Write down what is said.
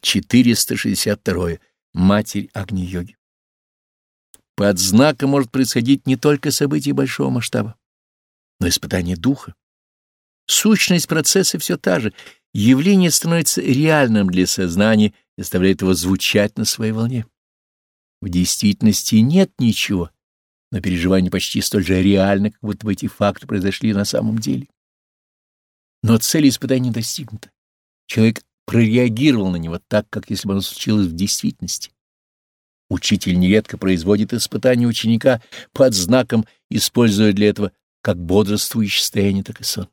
462. Матерь Агни-йоги. Под знаком может происходить не только событие большого масштаба, но испытание духа. Сущность процесса все та же, явление становится реальным для сознания и заставляет его звучать на своей волне. В действительности нет ничего, но переживание почти столь же реально, как будто бы эти факты произошли на самом деле. Но цель испытания достигнута. Человек прореагировал на него так, как если бы оно случилось в действительности. Учитель нередко производит испытание ученика под знаком, используя для этого как бодрствующее состояние, так и сон.